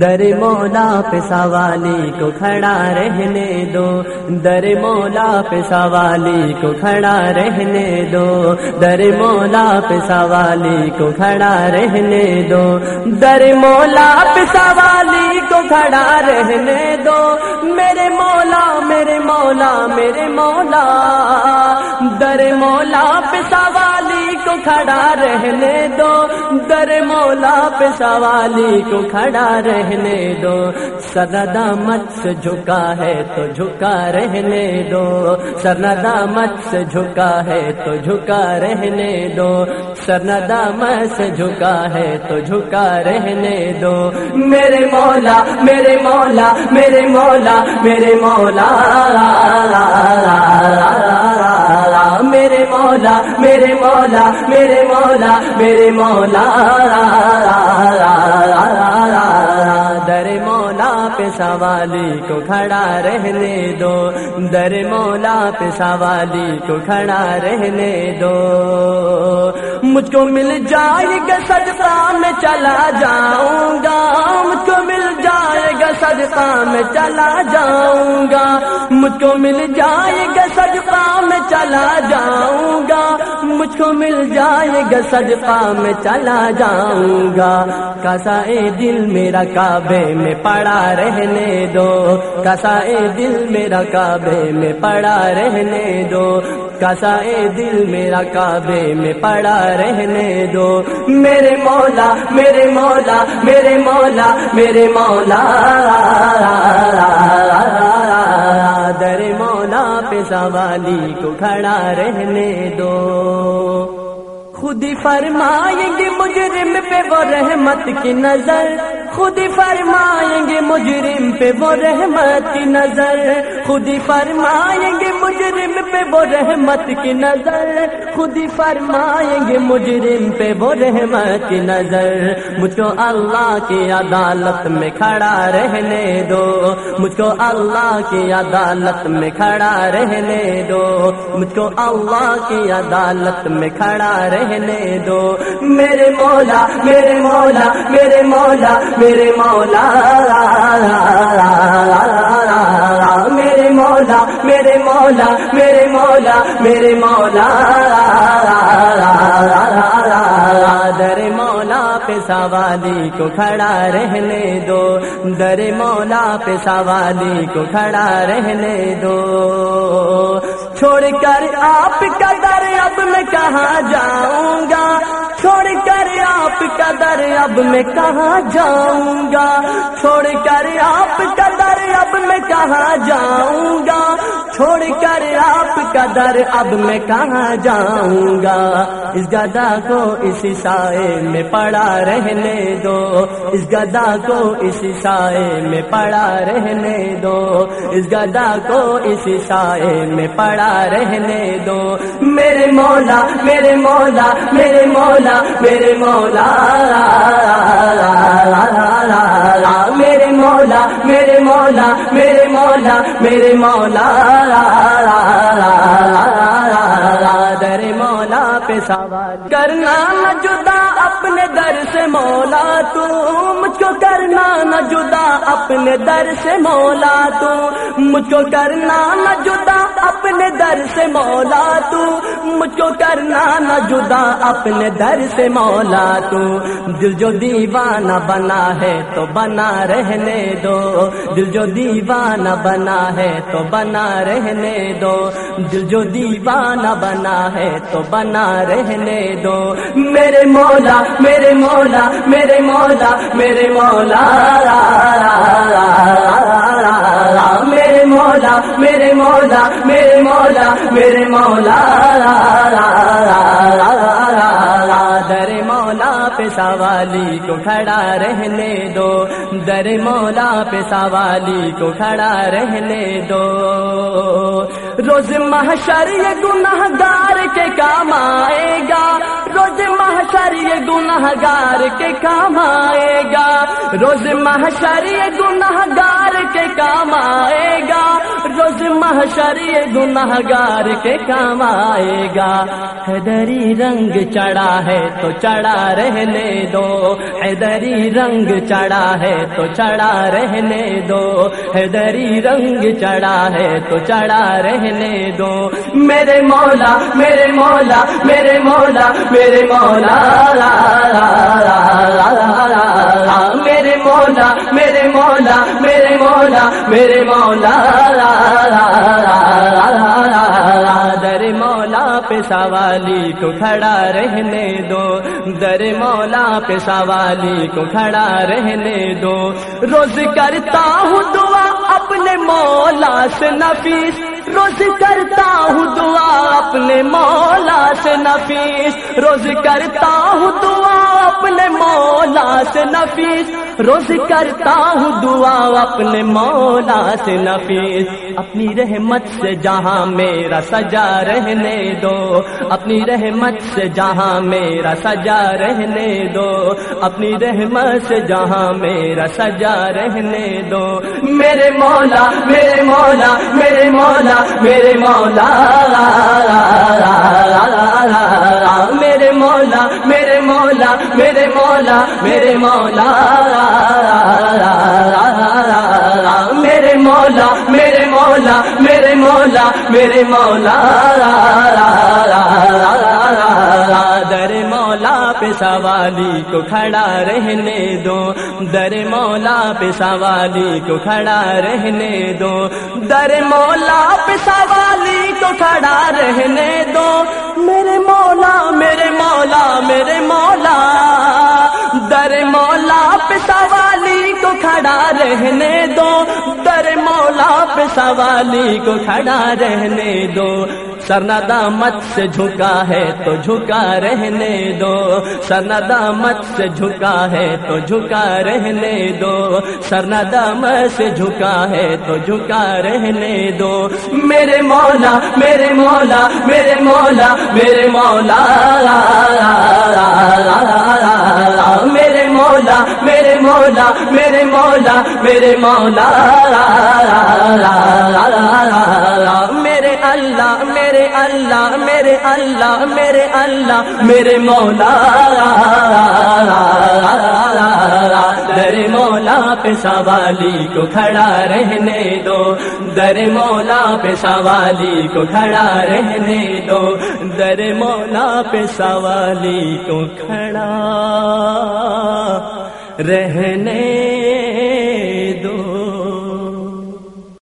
در مولا پہ سوالی کو کھڑا رہنے دو۔ در مولا پہ سوالی کو کھڑا رہنے دو۔ در مولا پہ سوالی کو کھڑا رہنے دو۔ در مولا پہ سوالی کو کھڑا رہنے دو۔ میرے مولا میرے مولا میرے مولا۔ در مولا پہ سوالی کو کھڑا رہنے دو۔ در مولا پہ سوالی کو کھڑا رہنے دو۔ سردا مت سے جھکا ہے تو جھکا رہنے دو۔ سردا مت سے جھکا ہے تو جھکا رہنے دو۔ سردا مت سے جھکا ہے تو جھکا رہنے دو۔ میرے مولا میرے مولا میرے مولا میرے مولا۔ میرے مولا میرے مولا میرے مولا میرے مولا، در مولا پہ سوالی کو کھڑا رہنے دو، در مولا پہ سوالی کو کھڑا رہنے دو۔ مجھ کو مل جائے گا صدقہ میں چلا جاؤں گا صدقہ میں چلا جاؤں گا، مجھ کو مل جائے گا صدقہ میں چلا جاؤں گا۔ مجھ کو مل جائے گا، صدقہ میں چلا جاؤں گا۔ کسا دل میرا کعبے میں پڑا رہنے دو۔ کسا دل میرا کعبے میں پڑا رہنے دو۔ کسا دل میرا کعبے میں پڑا رہنے دو۔ میرے مولا میرے مولا میرے مولا میرے مولا۔ سوالی کو کھڑا رہنے دو۔ خود فرمائیں گے مجرم پہ وہ رحمت کی نظر۔ خود فرمائیں گے مجرم پہ وہ رحمت کی نظر۔ خود فرمائیں گے مجرم پہ وہ رحمت کی نظر۔ خود فرمائیں گے مجرم پہ وہ رحمت کی نظر۔ مجھ کو اللہ کی عدالت میں کھڑا رہنے دو۔ مجھ کو اللہ کی عدالت میں کھڑا رہنے دو۔ مجھ کو اللہ کی عدالت میں کھڑا رہنے دو۔ میرے مولا میرے مولا میرے مولا میرے مولا میرے مولا میرے مولا میرے مولا میرے مولا، در مولا پہ سوالی کو کھڑا رہنے دو، در مولا پہ سوالی کو کھڑا رہنے دو۔ چھوڑ کر آپ کا در اب میں کہاں جاؤں گا؟ آپ در اب میں کہاں جاؤں گا؟ چھوڑ کر آپ کا در اب میں کہاں جاؤں گا؟ چھوڑ کر آپ کا در اب میں کہاں جاؤں گا؟ اس گدا کو اس سائے میں پڑا رہنے دو۔ اس گدا کو اس سائے میں پڑا رہنے دو۔ اس گدا کو اس سائے میں پڑا رہنے دو۔ میرے مولا میرے مولا میرے مولا میرے مولا۔ مولا، میرے مولا میرے مولا میرے مولا در مولا پہ سوال کرنا نہ جدا اپنے در سے مولا تو مجھ کو کرنا نہ جدا اپنے در سے مولا تو مجھ کو کرنا نہ جدا اپنے در سے مولا تو مجھ کو کرنا نہ جدا، اپنے در سے مولا تو۔ دل جو دیوانہ بنا ہے تو بنا رہنے دو۔ دل جو دیوانہ بنا ہے تو بنا رہنے دو۔ دل جو دیوانہ بنا ہے تو بنا رہنے دو۔ میرے مولا میرے مولا میرے مولا میرے مولا۔ مولا، میرے مولا میرے مولا میرے مولا، در مولا پہ سوالی کو کھڑا رہنے دو، در مولا پہ سوالی کو کھڑا رہنے دو۔ روز محشر یہ گناہ گار کے کام آئے گا، روز محشر یہ گناہ گار کے کام آئے گا۔ روز محشر یہ گناہ گار کے کام آئے گا روز محشر گناہ گار کے کام آئے گا حیدری رنگ چڑھا ہے تو چڑھا رہنے دو حیدری رنگ چڑھا ہے تو چڑھا رہنے دو حیدری رنگ چڑھا ہے تو چڑھا رہنے دو میرے مولا میرے مولا میرے مولا میرے مولا میرے مولا، میرے مولا میرے مولا میرے مولا در مولا پہ سوالی کو کھڑا رہنے دو، در مولا پہ سوالی کو کھڑا رہنے دو۔ روز کرتا ہوں دعا اپنے مولا سے نفیس روز کرتا ہوں دعا اپنے مولا سے نفیس روز کرتا ہوں دعا اپنے مولا سے نفیس روز کرتا ہوں دعا اپنے مولا سے نفیس۔ اپنی رحمت سے جہاں میرا سجا رہنے دو۔ اپنی رحمت سے جہاں میرا سجا رہنے دو۔ اپنی رحمت سے جہاں میرا سجا رہنے دو۔ میرے مولا میرے مولا میرے مولا میرے مولا۔ مولا، میرے مولا میرے مولا میرے مولا میرے مولا میرے مولا میرے مولا میرے مولا، در مولا پہ سوالی کو کھڑا رہنے دو، در مولا پہ سوالی کو کھڑا رہنے دو، در مولا پہ سوالی کو کھڑا رہنے کھڑا رہنے دو، در مولا پہ سوالی کو کھڑا رہنے دو۔ سرندا مت سے جھکا ہے تو جھکا رہنے دو۔ سرندا مت سے جھکا ہے تو جھکا رہنے دو۔ سرندا مت سے جھکا ہے تو جھکا رہنے دو۔ میرے مولا میرے مولا میرے مولا میرے مولا۔ مولا میرے مولا میرے مولا میرے مولا میرے اللہ میرے اللہ میرے اللہ میرے اللہ، میرے مولا، در مولا پہ سوالی کو کھڑا رہنے دو، در مولا پہ سوالی کو کھڑا رہنے دو، در مولا پہ سوالی کو کھڑا رہنے